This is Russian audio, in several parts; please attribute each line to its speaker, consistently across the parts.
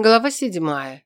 Speaker 1: Глава седьмая.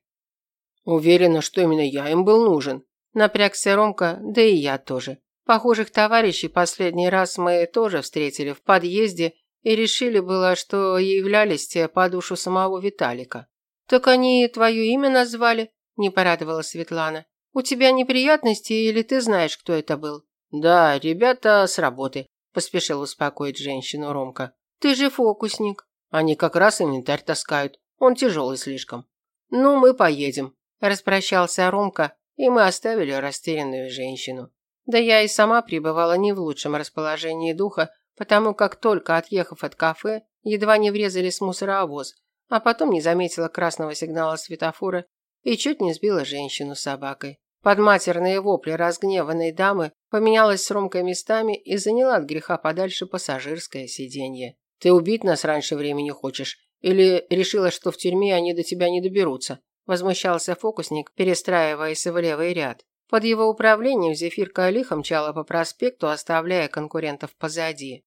Speaker 1: Уверена, что именно я им был нужен. Напрягся Ромка, да и я тоже. Похожих товарищей последний раз мы тоже встретили в подъезде и решили было, что являлись те по душу самого Виталика. Так они твое имя назвали? Не порадовала Светлана. У тебя неприятности или ты знаешь, кто это был? Да, ребята с работы, поспешил успокоить женщину Ромка. Ты же фокусник. Они как раз инвентарь таскают. Он тяжелый слишком. Ну, мы поедем. Распрощался Ромка, и мы оставили растерянную женщину. Да я и сама пребывала не в лучшем расположении духа, потому как только отъехав от кафе, едва не врезались в мусоровоз, а потом не заметила красного сигнала светофора и чуть не сбила женщину с собакой. Под матерные вопли разгневанной дамы поменялась с Ромкой местами и заняла от греха подальше пассажирское сиденье. «Ты убить нас раньше времени хочешь? Или решила, что в тюрьме они до тебя не доберутся? Возмущался фокусник, перестраиваясь в левый ряд. Под его управлением Зефирка лихо мчала по проспекту, оставляя конкурентов позади.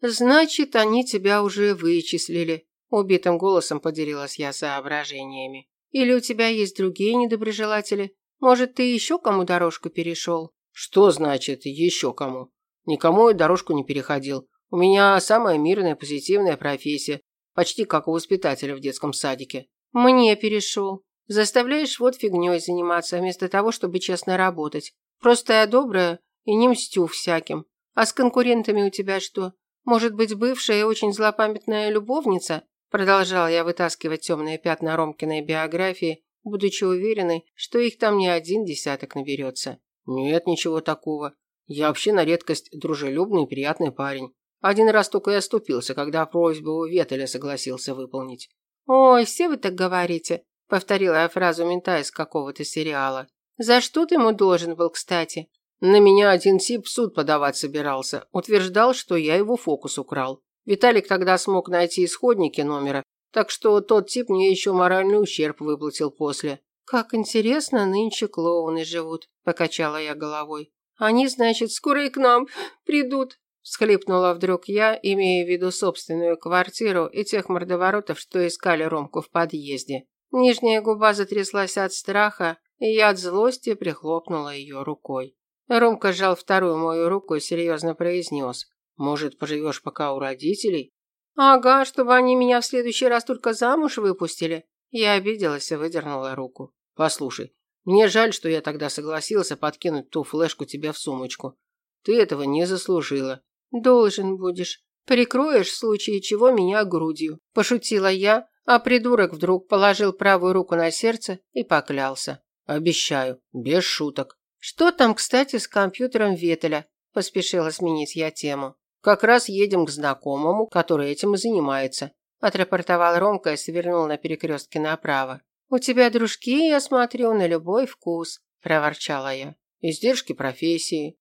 Speaker 1: «Значит, они тебя уже вычислили», – убитым голосом поделилась я соображениями. «Или у тебя есть другие недоброжелатели? Может, ты еще кому дорожку перешел?» «Что значит «еще кому»? Никому я дорожку не переходил. У меня самая мирная, позитивная профессия. Почти как у воспитателя в детском садике. Мне перешел. Заставляешь вот фигней заниматься, вместо того, чтобы честно работать. Просто я добрая и не мстю всяким. А с конкурентами у тебя что? Может быть, бывшая и очень злопамятная любовница? Продолжала я вытаскивать темные пятна Ромкиной биографии, будучи уверенной, что их там не один десяток наберется. Нет ничего такого. Я вообще на редкость дружелюбный и приятный парень. Один раз только и оступился, когда просьбу Ветеля согласился выполнить. «Ой, все вы так говорите», – повторила я фразу мента из какого-то сериала. «За что ты ему должен был, кстати?» На меня один тип в суд подавать собирался. Утверждал, что я его фокус украл. Виталик тогда смог найти исходники номера, так что тот тип мне еще моральный ущерб выплатил после. «Как интересно нынче клоуны живут», – покачала я головой. «Они, значит, скоро и к нам придут. Всхлипнула вдруг я, имея в виду собственную квартиру и тех мордоворотов, что искали Ромку в подъезде. Нижняя губа затряслась от страха, и я от злости прихлопнула ее рукой. Ромка сжал вторую мою руку и серьезно произнес. «Может, поживешь пока у родителей?» «Ага, чтобы они меня в следующий раз только замуж выпустили». Я обиделась и выдернула руку. «Послушай, мне жаль, что я тогда согласился подкинуть ту флешку тебе в сумочку. Ты этого не заслужила. Должен будешь. Прикроешь в случае чего меня грудью, пошутила я, а придурок вдруг положил правую руку на сердце и поклялся. Обещаю, без шуток. Что там, кстати, с компьютером Ветеля? Поспешила сменить я тему. Как раз едем к знакомому, который этим и занимается. Отрапортовал Ромка и свернул на перекрестке направо. У тебя дружки, я смотрю, на любой вкус, проворчала я. Издержки профессии.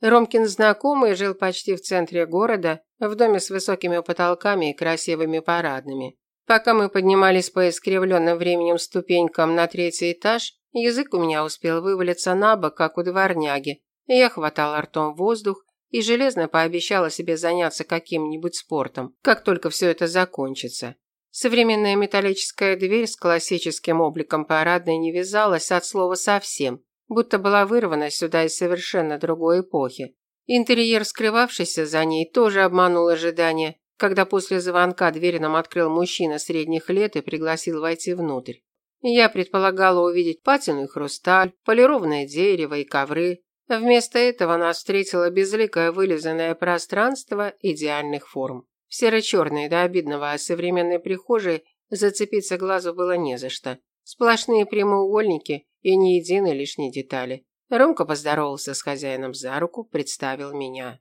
Speaker 1: Ромкин знакомый жил почти в центре города, в доме с высокими потолками и красивыми парадными. Пока мы поднимались по искривленным временем ступенькам на третий этаж, язык у меня успел вывалиться на бок, как у дворняги. Я хватала ртом воздух и железно пообещала себе заняться каким-нибудь спортом, как только все это закончится. Современная металлическая дверь с классическим обликом парадной не вязалась от слова совсем будто была вырвана сюда из совершенно другой эпохи. Интерьер, скрывавшийся за ней, тоже обманул ожидания, когда после звонка дверь нам открыл мужчина средних лет и пригласил войти внутрь. Я предполагала увидеть патину и хрусталь, полированное дерево и ковры. Вместо этого нас встретило безликое вылизанное пространство идеальных форм. Серо-черные до обидного, а современной прихожей зацепиться глазу было не за что. Сплошные прямоугольники и ни единой лишней детали. Ромка поздоровался с хозяином за руку, представил меня.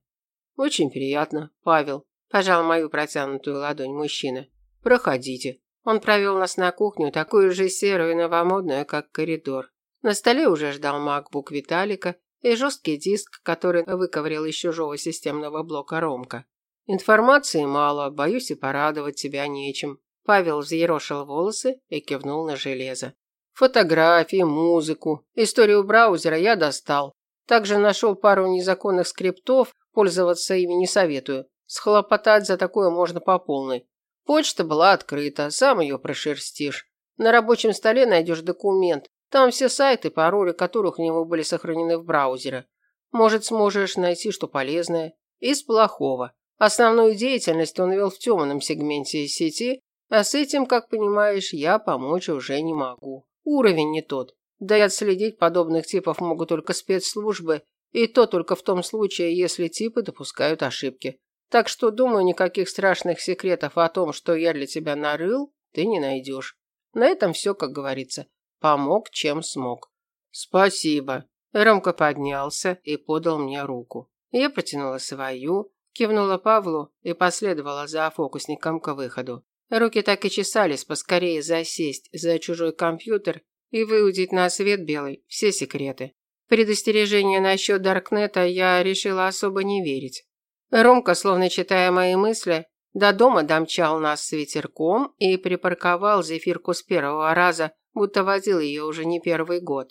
Speaker 1: «Очень приятно, Павел», – пожал мою протянутую ладонь мужчина. «Проходите». Он провел нас на кухню, такую же серую и новомодную, как коридор. На столе уже ждал макбук Виталика и жесткий диск, который выковырял из чужого системного блока Ромка. «Информации мало, боюсь и порадовать тебя нечем», Павел взъерошил волосы и кивнул на железо. Фотографии, музыку, историю браузера я достал. Также нашел пару незаконных скриптов, пользоваться ими не советую. Схлопотать за такое можно по полной. Почта была открыта, сам ее прошерстишь. На рабочем столе найдешь документ. Там все сайты, пароли которых у него были сохранены в браузере. Может, сможешь найти что полезное. Из плохого. Основную деятельность он вел в темном сегменте сети, а с этим, как понимаешь, я помочь уже не могу. Уровень не тот. Да и отследить подобных типов могут только спецслужбы, и то только в том случае, если типы допускают ошибки. Так что, думаю, никаких страшных секретов о том, что я для тебя нарыл, ты не найдешь. На этом все, как говорится. Помог, чем смог. Спасибо. Ромка поднялся и подал мне руку. Я протянула свою, кивнула Павлу и последовала за фокусником к выходу. Руки так и чесались поскорее засесть за чужой компьютер и выудить на свет белый все секреты. Предостережение насчет Даркнета я решила особо не верить. Ромка, словно читая мои мысли, до дома домчал нас с ветерком и припарковал зефирку с первого раза, будто водил ее уже не первый год.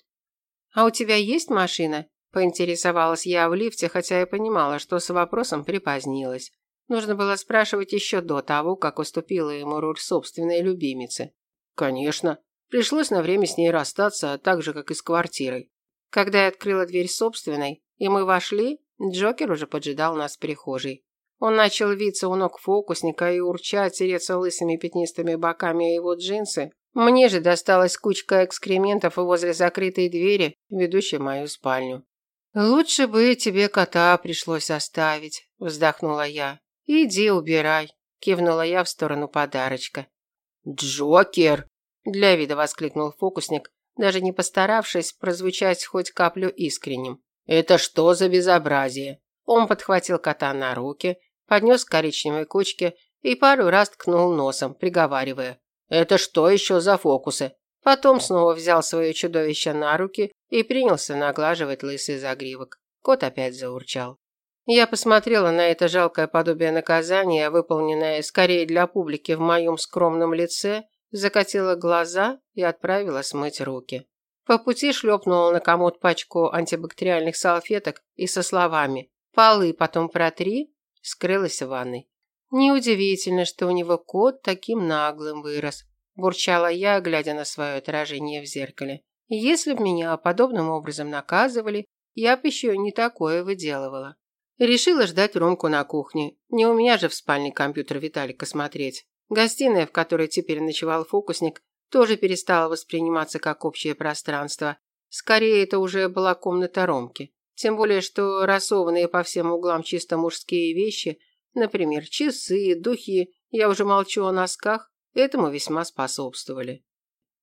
Speaker 1: «А у тебя есть машина?» – поинтересовалась я в лифте, хотя и понимала, что с вопросом припозднилась. Нужно было спрашивать еще до того, как уступила ему роль собственной любимицы. «Конечно. Пришлось на время с ней расстаться, так же, как и с квартирой. Когда я открыла дверь собственной, и мы вошли, Джокер уже поджидал нас в прихожей. Он начал виться у ног фокусника и урчать, тереться лысыми пятнистыми боками его джинсы. Мне же досталась кучка экскрементов возле закрытой двери, ведущей мою спальню. «Лучше бы тебе кота пришлось оставить», – вздохнула я. «Иди убирай», – кивнула я в сторону подарочка. «Джокер!» – для вида воскликнул фокусник, даже не постаравшись прозвучать хоть каплю искренним. «Это что за безобразие?» Он подхватил кота на руки, поднес к коричневой кучке и пару раз ткнул носом, приговаривая. «Это что еще за фокусы?» Потом снова взял свое чудовище на руки и принялся наглаживать лысый загривок. Кот опять заурчал. Я посмотрела на это жалкое подобие наказания, выполненное скорее для публики в моем скромном лице, закатила глаза и отправила смыть руки. По пути шлепнула на комод пачку антибактериальных салфеток и со словами «Полы потом протри», скрылась в ванной. Неудивительно, что у него кот таким наглым вырос, бурчала я, глядя на свое отражение в зеркале. Если б меня подобным образом наказывали, я бы еще не такое выделывала. Решила ждать Ромку на кухне. Не у меня же в спальне компьютер Виталика смотреть. Гостиная, в которой теперь ночевал фокусник, тоже перестала восприниматься как общее пространство. Скорее, это уже была комната Ромки. Тем более, что рассованные по всем углам чисто мужские вещи, например, часы, духи, я уже молчу о носках, этому весьма способствовали.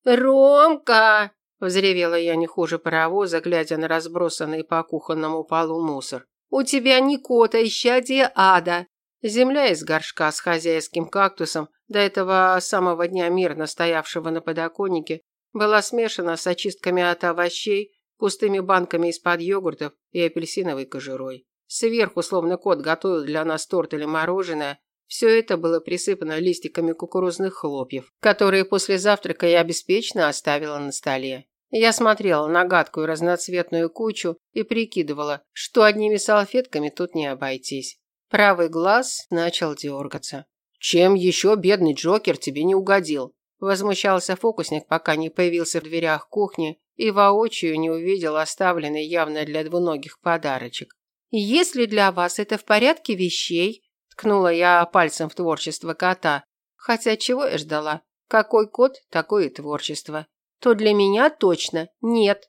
Speaker 1: «Ромка!» – взревела я не хуже паровоза, глядя на разбросанный по кухонному полу мусор. «У тебя не кот, а исчадие ада!» Земля из горшка с хозяйским кактусом, до этого самого дня мирно стоявшего на подоконнике, была смешана с очистками от овощей, пустыми банками из-под йогуртов и апельсиновой кожурой. Сверху, словно кот готовил для нас торт или мороженое, все это было присыпано листиками кукурузных хлопьев, которые после завтрака я беспечно оставила на столе. Я смотрела на гадкую разноцветную кучу и прикидывала, что одними салфетками тут не обойтись. Правый глаз начал дергаться. «Чем еще бедный Джокер тебе не угодил?» Возмущался фокусник, пока не появился в дверях кухни и воочию не увидел оставленный явно для двуногих подарочек. «Если для вас это в порядке вещей», ткнула я пальцем в творчество кота, хотя чего я ждала? Какой кот, такое творчество. То для меня точно нет.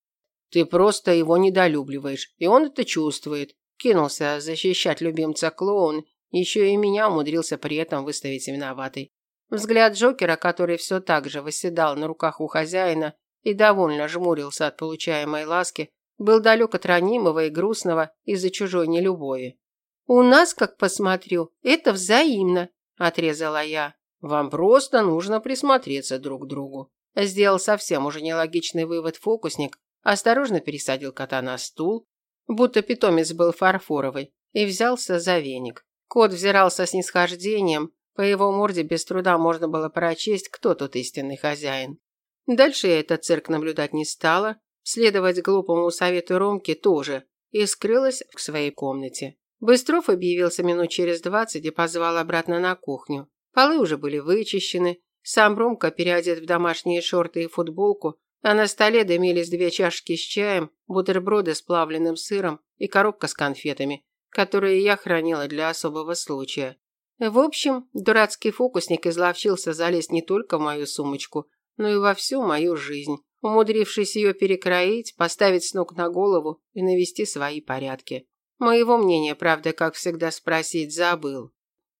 Speaker 1: Ты просто его недолюбливаешь, и он это чувствует. Кинулся защищать любимца клоун, еще и меня умудрился при этом выставить виноватой. Взгляд Джокера, который все так же восседал на руках у хозяина и довольно жмурился от получаемой ласки, был далек от ранимого и грустного из-за чужой нелюбови. «У нас, как посмотрю, это взаимно», – отрезала я. «Вам просто нужно присмотреться друг к другу», – сделал совсем уже нелогичный вывод фокусник, осторожно пересадил кота на стул, будто питомец был фарфоровый, и взялся за веник. Кот взирался с нисхождением, по его морде без труда можно было прочесть, кто тут истинный хозяин. Дальше я этот цирк наблюдать не стала, следовать глупому совету Ромки тоже, и скрылась в своей комнате. Быстров объявился минут через двадцать и позвал обратно на кухню. Полы уже были вычищены, Сам Ромка переодет в домашние шорты и футболку, а на столе дымились две чашки с чаем, бутерброды с плавленным сыром и коробка с конфетами, которые я хранила для особого случая. В общем, дурацкий фокусник изловчился залезть не только в мою сумочку, но и во всю мою жизнь, умудрившись ее перекроить, поставить с ног на голову и навести свои порядки. Моего мнения, правда, как всегда спросить, забыл.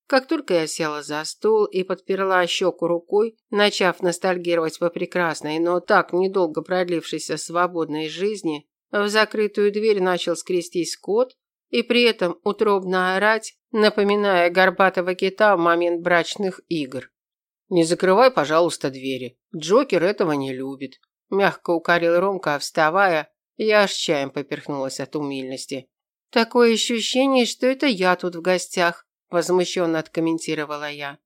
Speaker 1: Как только я села за стол и подперла щеку рукой, начав ностальгировать по прекрасной, но так недолго продлившейся свободной жизни, в закрытую дверь начал скрестись кот и при этом утробно орать, напоминая горбатого кита в момент брачных игр. «Не закрывай, пожалуйста, двери. Джокер этого не любит», – мягко укорил Ромка, вставая, я аж чаем поперхнулась от умильности. «Такое ощущение, что это я тут в гостях», – возмущенно откомментировала я.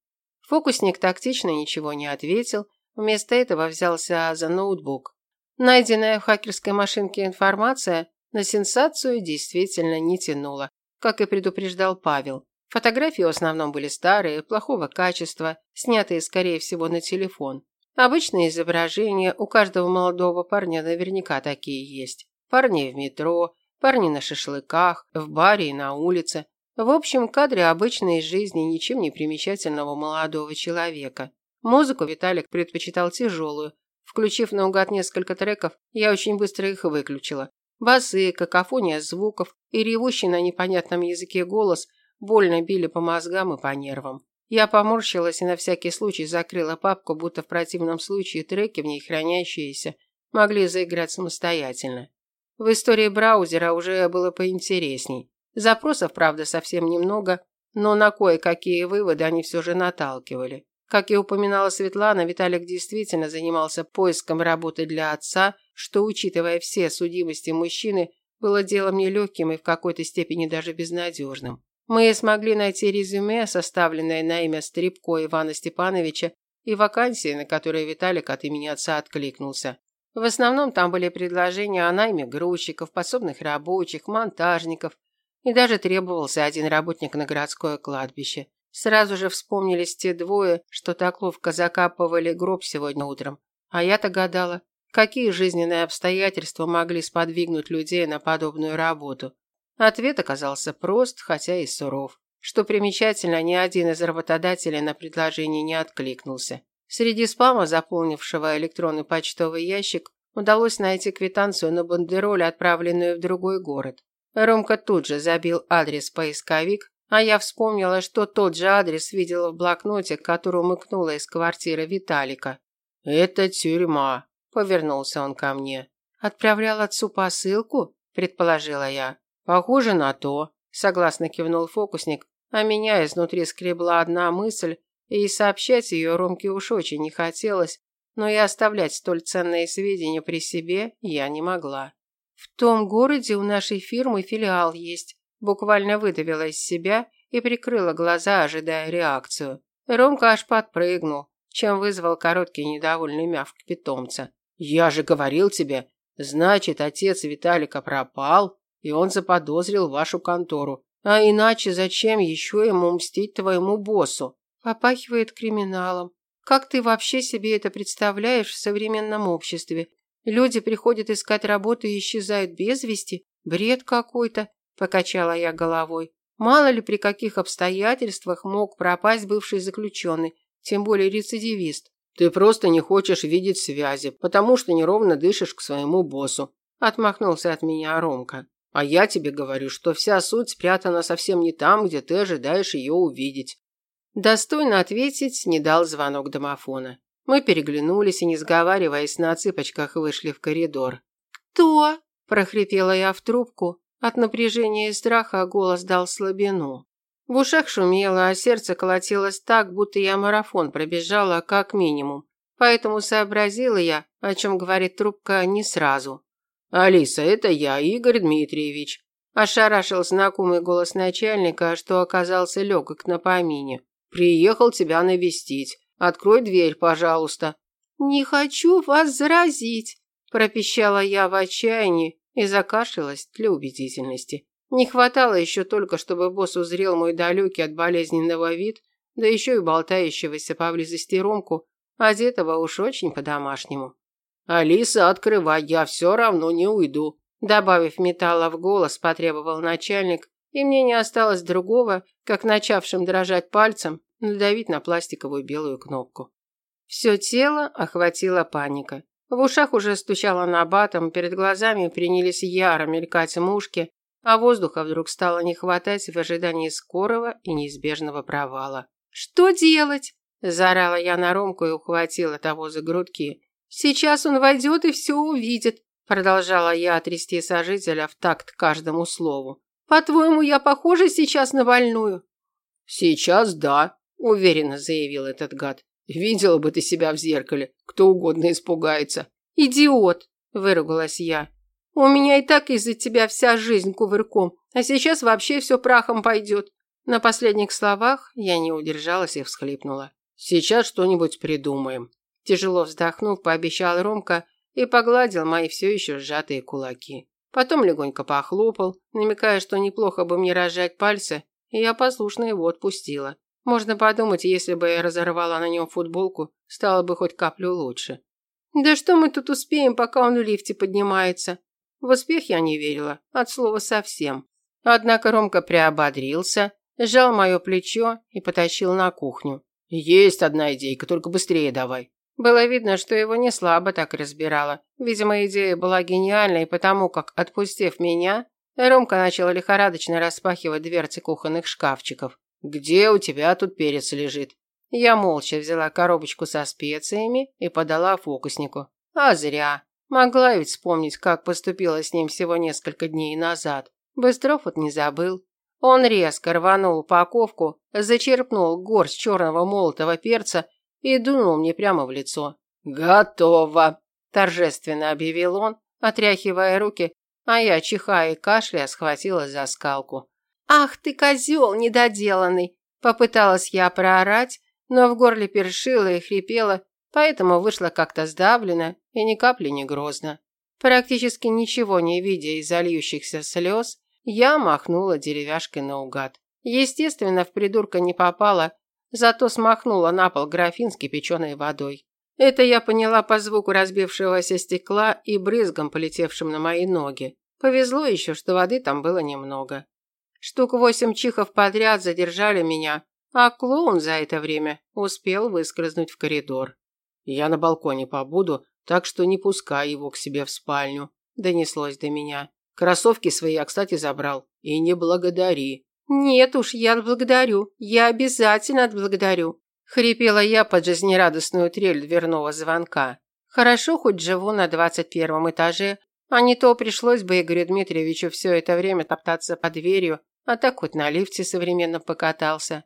Speaker 1: Фокусник тактично ничего не ответил, вместо этого взялся за ноутбук. Найденная в хакерской машинке информация на сенсацию действительно не тянула, как и предупреждал Павел. Фотографии в основном были старые, плохого качества, снятые, скорее всего, на телефон. Обычные изображения у каждого молодого парня наверняка такие есть. Парни в метро, парни на шашлыках, в баре и на улице. В общем, кадры обычной жизни ничем не примечательного молодого человека. Музыку Виталик предпочитал тяжелую. Включив наугад несколько треков, я очень быстро их выключила. Басы, какофония звуков и ревущий на непонятном языке голос больно били по мозгам и по нервам. Я поморщилась и на всякий случай закрыла папку, будто в противном случае треки в ней хранящиеся могли заиграть самостоятельно. В истории браузера уже было поинтересней. Запросов, правда, совсем немного, но на кое-какие выводы они все же наталкивали. Как и упоминала Светлана, Виталик действительно занимался поиском работы для отца, что, учитывая все судимости мужчины, было делом нелегким и в какой-то степени даже безнадежным. Мы смогли найти резюме, составленное на имя Стрипко Ивана Степановича, и вакансии, на которые Виталик от имени отца откликнулся. В основном там были предложения о найме грузчиков, пособных рабочих, монтажников, и даже требовался один работник на городское кладбище. Сразу же вспомнились те двое, что так ловко закапывали гроб сегодня утром. А я-то гадала, какие жизненные обстоятельства могли сподвигнуть людей на подобную работу. Ответ оказался прост, хотя и суров. Что примечательно, ни один из работодателей на предложение не откликнулся. Среди спама, заполнившего электронный почтовый ящик, удалось найти квитанцию на бандероль, отправленную в другой город. Ромка тут же забил адрес поисковик, а я вспомнила, что тот же адрес видела в блокноте, который умыкнула из квартиры Виталика. «Это тюрьма», – повернулся он ко мне. «Отправлял отцу посылку?» – предположила я. «Похоже на то», – согласно кивнул фокусник, а меня изнутри скребла одна мысль, и сообщать ее Ромке уж очень не хотелось, но и оставлять столь ценные сведения при себе я не могла. «В том городе у нашей фирмы филиал есть», – буквально выдавила из себя и прикрыла глаза, ожидая реакцию. Ромка аж подпрыгнул, чем вызвал короткий недовольный мявк питомца. «Я же говорил тебе, значит, отец Виталика пропал?» и он заподозрил вашу контору. А иначе зачем еще ему мстить твоему боссу? Попахивает криминалом. Как ты вообще себе это представляешь в современном обществе? Люди приходят искать работу и исчезают без вести? Бред какой-то, покачала я головой. Мало ли при каких обстоятельствах мог пропасть бывший заключенный, тем более рецидивист. Ты просто не хочешь видеть связи, потому что неровно дышишь к своему боссу. Отмахнулся от меня Ромка. А я тебе говорю, что вся суть спрятана совсем не там, где ты ожидаешь ее увидеть. Достойно ответить не дал звонок домофона. Мы переглянулись и, не сговариваясь, на цыпочках вышли в коридор. «Кто?» – прохрипела я в трубку. От напряжения и страха голос дал слабину. В ушах шумело, а сердце колотилось так, будто я марафон пробежала как минимум. Поэтому сообразила я, о чем говорит трубка, не сразу. «Алиса, это я, Игорь Дмитриевич», – ошарашил знакомый голос начальника, что оказался легок на помине. «Приехал тебя навестить. Открой дверь, пожалуйста». «Не хочу вас заразить», – пропищала я в отчаянии и закашлялась для убедительности. Не хватало еще только, чтобы босс узрел мой далекий от болезненного вид, да еще и болтающегося поблизости Ромку, одетого уж очень по-домашнему.
Speaker 2: «Алиса, открывай, я все равно не уйду»,
Speaker 1: добавив металла в голос, потребовал начальник, и мне не осталось другого, как начавшим дрожать пальцем, надавить на пластиковую белую кнопку. Все тело охватила паника. В ушах уже стучало набатом, перед глазами принялись яро мелькать мушки, а воздуха вдруг стало не хватать в ожидании скорого и неизбежного провала. «Что делать?» – заорала я на Ромку и ухватила того за грудки. «Сейчас он войдет и все увидит», – продолжала я трясти сожителя в такт каждому слову. «По-твоему, я похожа сейчас на больную?»
Speaker 2: «Сейчас да», – уверенно заявил этот гад. «Видела бы ты себя в зеркале, кто угодно испугается».
Speaker 1: «Идиот!» – выругалась я. «У меня и так из-за тебя вся жизнь кувырком, а сейчас вообще все прахом пойдет». На последних словах я не удержалась и всхлипнула.
Speaker 2: «Сейчас что-нибудь придумаем».
Speaker 1: Тяжело вздохнув, пообещал Ромка и погладил мои все еще сжатые кулаки. Потом легонько похлопал, намекая, что неплохо бы мне разжать пальцы, и я послушно его отпустила. Можно подумать, если бы я разорвала на нем футболку, стало бы хоть каплю лучше. Да что мы тут успеем, пока он в лифте поднимается? В успех я не верила, от слова совсем. Однако Ромка приободрился, сжал мое плечо и потащил на кухню.
Speaker 2: «Есть одна идейка, только быстрее давай».
Speaker 1: Было видно, что его не слабо так разбирало. Видимо, идея была гениальной, потому как, отпустив меня, Ромка начал лихорадочно распахивать дверцы кухонных шкафчиков.
Speaker 2: «Где у тебя тут перец лежит?»
Speaker 1: Я молча взяла коробочку со специями и подала фокуснику. А зря. Могла ведь вспомнить, как поступила с ним всего несколько дней назад. Быстров вот не забыл. Он резко рванул упаковку, зачерпнул горсть черного молотого перца и дунул мне прямо в лицо.
Speaker 2: «Готово!»
Speaker 1: – торжественно объявил он, отряхивая руки, а я, чихая и кашляя, схватила за скалку. «Ах ты, козел недоделанный!» – попыталась я проорать, но в горле першило и хрипело, поэтому вышло как-то сдавленно и ни капли не грозно. Практически ничего не видя из зальющихся слез, я махнула деревяшкой наугад. Естественно, в придурка не попала, зато смахнула на пол графин с кипяченой водой. Это я поняла по звуку разбившегося стекла и брызгам, полетевшим на мои ноги. Повезло еще, что воды там было немного. Штук восемь чихов подряд задержали меня, а клоун за это время успел выскользнуть в коридор.
Speaker 2: «Я на балконе побуду, так что не пускай его к себе в спальню», – донеслось до меня. Кроссовки свои я, кстати, забрал. И не благодари.
Speaker 1: Нет уж, я отблагодарю. Я обязательно отблагодарю. Хрипела я под жизнерадостную трель дверного звонка. Хорошо, хоть живу на двадцать первом этаже, а не то пришлось бы Игорю Дмитриевичу все это время топтаться под дверью, а так хоть на лифте современно покатался.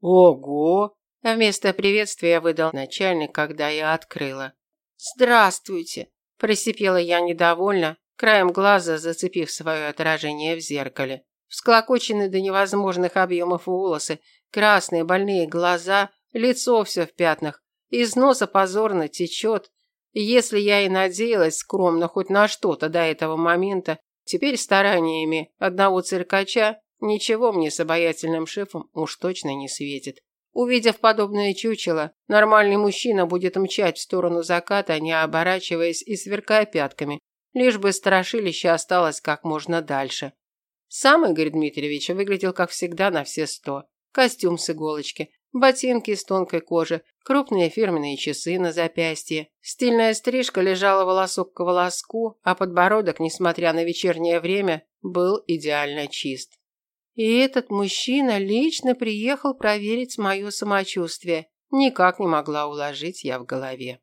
Speaker 2: Ого!
Speaker 1: Вместо приветствия выдал начальник, когда я открыла. Здравствуйте, просипела я недовольно, краем глаза зацепив свое отражение в зеркале. Всклокоченные до невозможных объемов волосы, красные больные глаза, лицо все в пятнах, из носа позорно течет. Если я и надеялась скромно хоть на что-то до этого момента, теперь стараниями одного циркача ничего мне с обаятельным шефом уж точно не светит. Увидев подобное чучело, нормальный мужчина будет мчать в сторону заката, не оборачиваясь и сверкая пятками, лишь бы страшилище осталось как можно дальше. Сам Игорь Дмитриевич выглядел, как всегда, на все сто. Костюм с иголочки, ботинки из тонкой кожи, крупные фирменные часы на запястье. Стильная стрижка лежала волосок к волоску, а подбородок, несмотря на вечернее время, был идеально чист. И этот мужчина лично приехал проверить мое самочувствие. Никак не могла уложить я в голове.